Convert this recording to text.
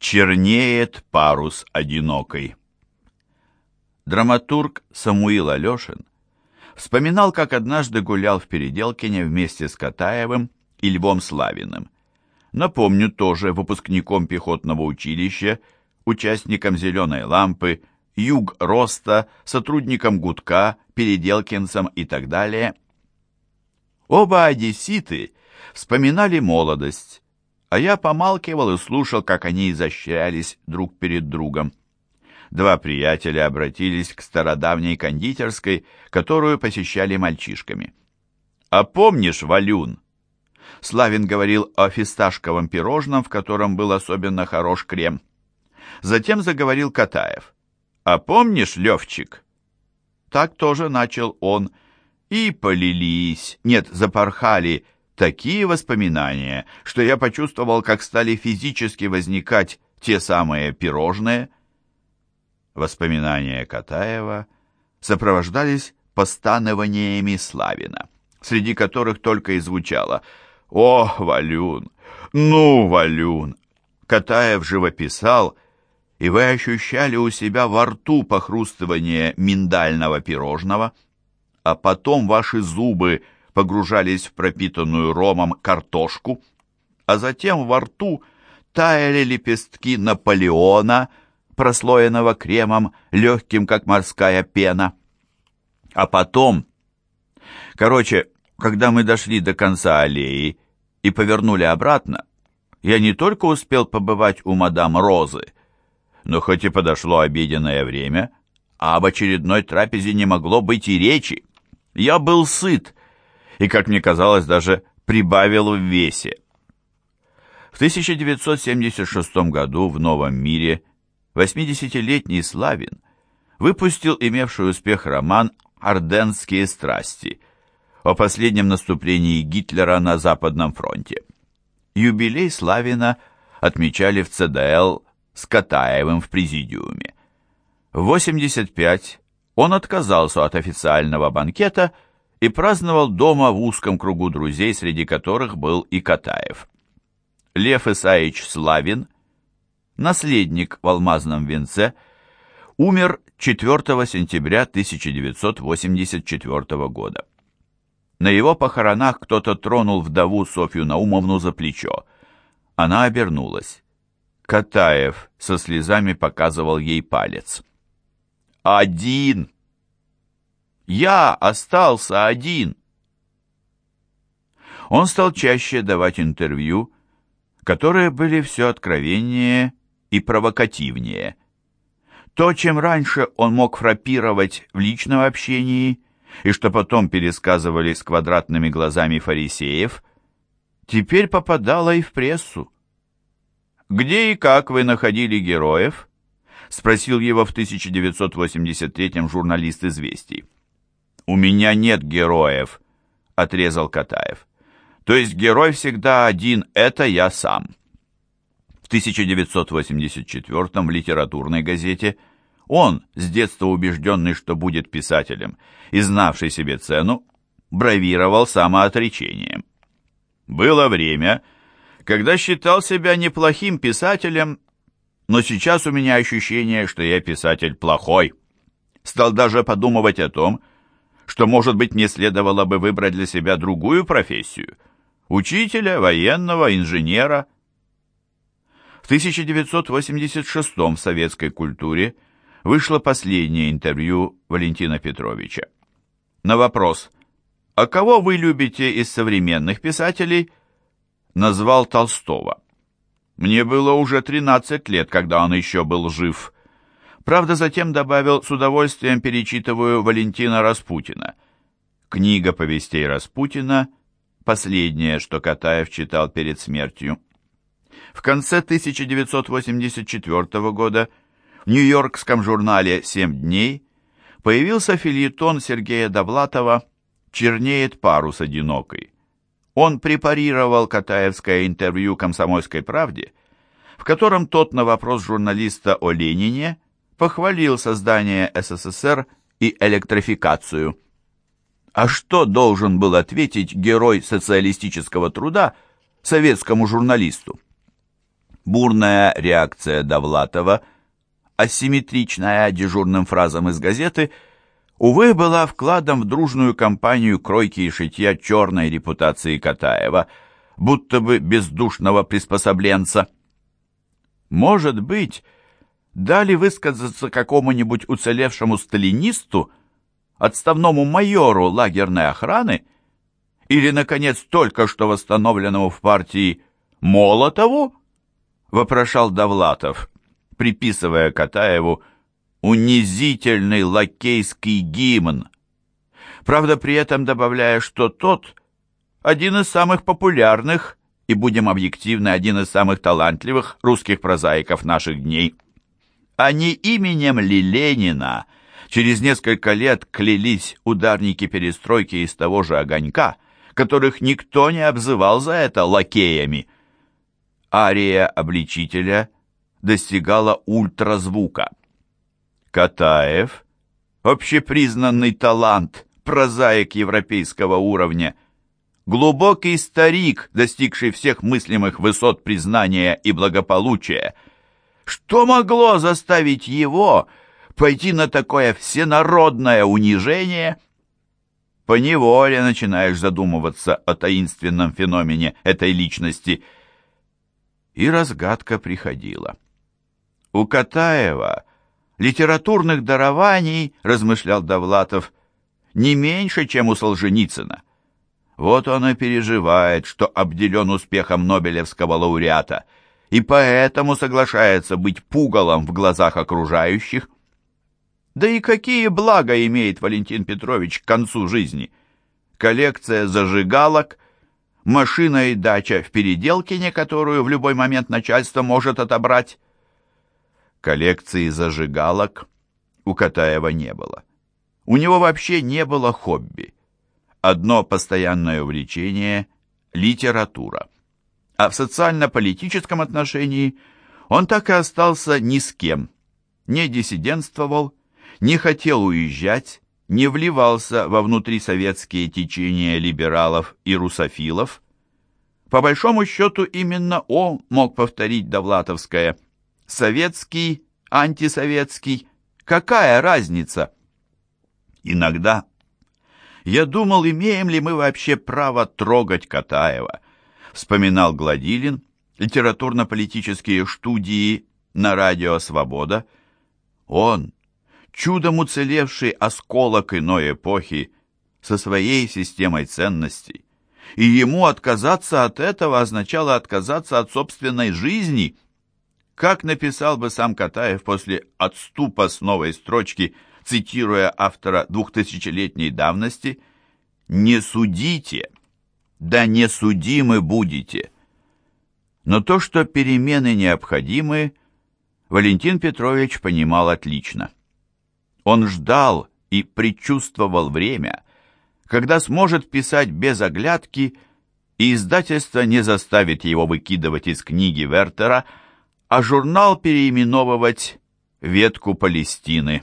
Чернеет парус одинокой. Драматург Самуил Алешин вспоминал, как однажды гулял в Переделкине вместе с Катаевым и Львом Славиным. Напомню, тоже выпускником пехотного училища, участником «Зеленой лампы», «Юг Роста», сотрудником «Гудка», переделкинцем и так далее. Оба одесситы вспоминали молодость, а я помалкивал и слушал, как они изощрялись друг перед другом. Два приятеля обратились к стародавней кондитерской, которую посещали мальчишками. «А помнишь, Валюн?» Славин говорил о фисташковом пирожном, в котором был особенно хорош крем. Затем заговорил Катаев. «А помнишь, Левчик?» Так тоже начал он. И полились, нет, запорхали такие воспоминания, что я почувствовал, как стали физически возникать те самые пирожные. Воспоминания Катаева сопровождались постанованиями Славина, среди которых только и звучало «О, Валюн! Ну, Валюн!» Катаев живописал, и вы ощущали у себя во рту похрустывание миндального пирожного, а потом ваши зубы – погружались в пропитанную ромом картошку, а затем во рту таяли лепестки Наполеона, прослоенного кремом, легким, как морская пена. А потом... Короче, когда мы дошли до конца аллеи и повернули обратно, я не только успел побывать у мадам Розы, но хоть и подошло обеденное время, а об очередной трапезе не могло быть и речи. Я был сыт, и, как мне казалось, даже прибавил в весе. В 1976 году в «Новом мире» 80-летний Славин выпустил имевший успех роман «Орденские страсти» о последнем наступлении Гитлера на Западном фронте. Юбилей Славина отмечали в ЦДЛ с Катаевым в президиуме. В 85 он отказался от официального банкета и, и праздновал дома в узком кругу друзей, среди которых был и Катаев. Лев Исаевич Славин, наследник в алмазном венце, умер 4 сентября 1984 года. На его похоронах кто-то тронул вдову Софью Наумовну за плечо. Она обернулась. Катаев со слезами показывал ей палец. «Один!» Я остался один. Он стал чаще давать интервью, которые были все откровеннее и провокативнее. То, чем раньше он мог фрапировать в личном общении, и что потом пересказывали с квадратными глазами фарисеев, теперь попадало и в прессу. «Где и как вы находили героев?» — спросил его в 1983-м журналист «Известий». «У меня нет героев», — отрезал Катаев. «То есть герой всегда один, это я сам». В 1984 в литературной газете он, с детства убежденный, что будет писателем, и знавший себе цену, бравировал самоотречением. Было время, когда считал себя неплохим писателем, но сейчас у меня ощущение, что я писатель плохой. Стал даже подумывать о том, что, может быть, мне следовало бы выбрать для себя другую профессию – учителя, военного, инженера. В 1986 в советской культуре вышло последнее интервью Валентина Петровича. На вопрос «А кого вы любите из современных писателей?» назвал Толстого. Мне было уже 13 лет, когда он еще был жив – Правда, затем добавил, с удовольствием перечитываю Валентина Распутина. Книга повестей Распутина – последнее, что Катаев читал перед смертью. В конце 1984 года в нью-йоркском журнале «Семь дней» появился фильетон Сергея Довлатова «Чернеет парус одинокой». Он препарировал Катаевское интервью «Комсомольской правде», в котором тот на вопрос журналиста о Ленине – похвалил создание СССР и электрификацию. А что должен был ответить герой социалистического труда советскому журналисту? Бурная реакция Довлатова, асимметричная дежурным фразам из газеты, увы, была вкладом в дружную кампанию кройки и шитья черной репутации Катаева, будто бы бездушного приспособленца. Может быть, дали высказаться какому-нибудь уцелевшему сталинисту, отставному майору лагерной охраны, или, наконец, только что восстановленному в партии Молотову? Вопрошал Довлатов, приписывая Катаеву унизительный лакейский гимн. Правда, при этом добавляя, что тот один из самых популярных и, будем объективны, один из самых талантливых русских прозаиков наших дней. А не именем ли Ленина через несколько лет клялись ударники перестройки из того же огонька, которых никто не обзывал за это лакеями. Ария обличителя достигала ультразвука. Катаев, общепризнанный талант, прозаик европейского уровня, глубокий старик, достигший всех мыслимых высот признания и благополучия. Что могло заставить его пойти на такое всенародное унижение – поневоле начинаешь задумываться о таинственном феномене этой личности. И разгадка приходила. У Катаева литературных дарований, размышлял Довлатов, не меньше, чем у Солженицына. Вот он и переживает, что обделен успехом Нобелевского лауреата, и поэтому соглашается быть пугалом в глазах окружающих – да и какие блага имеет Валентин Петрович к концу жизни? Коллекция зажигалок, машина и дача в Переделкине, которую в любой момент начальство может отобрать. Коллекции зажигалок у Катаева не было. У него вообще не было хобби. Одно постоянное увлечение – литература. А в социально-политическом отношении он так и остался ни с кем, не диссидентствовал, не хотел уезжать, не вливался во внутрисоветские течения либералов и русофилов. По большому счету именно он мог повторить Довлатовское «советский, антисоветский, какая разница?» Иногда я думал, имеем ли мы вообще право трогать Катаева, вспоминал Гладилин, литературно-политические студии на радио «Свобода». Он, чудом уцелевший осколок иной эпохи со своей системой ценностей. И ему отказаться от этого означало отказаться от собственной жизни. Как написал бы сам Катаев после отступа с новой строчки, цитируя автора двухтысячелетней давности, «Не судите, да не судимы будете». Но то, что перемены необходимы, Валентин Петрович понимал отлично. Он ждал и предчувствовал время, когда сможет писать без оглядки, и издательство не заставит его выкидывать из книги Вертера, а журнал переименовывать «Ветку Палестины».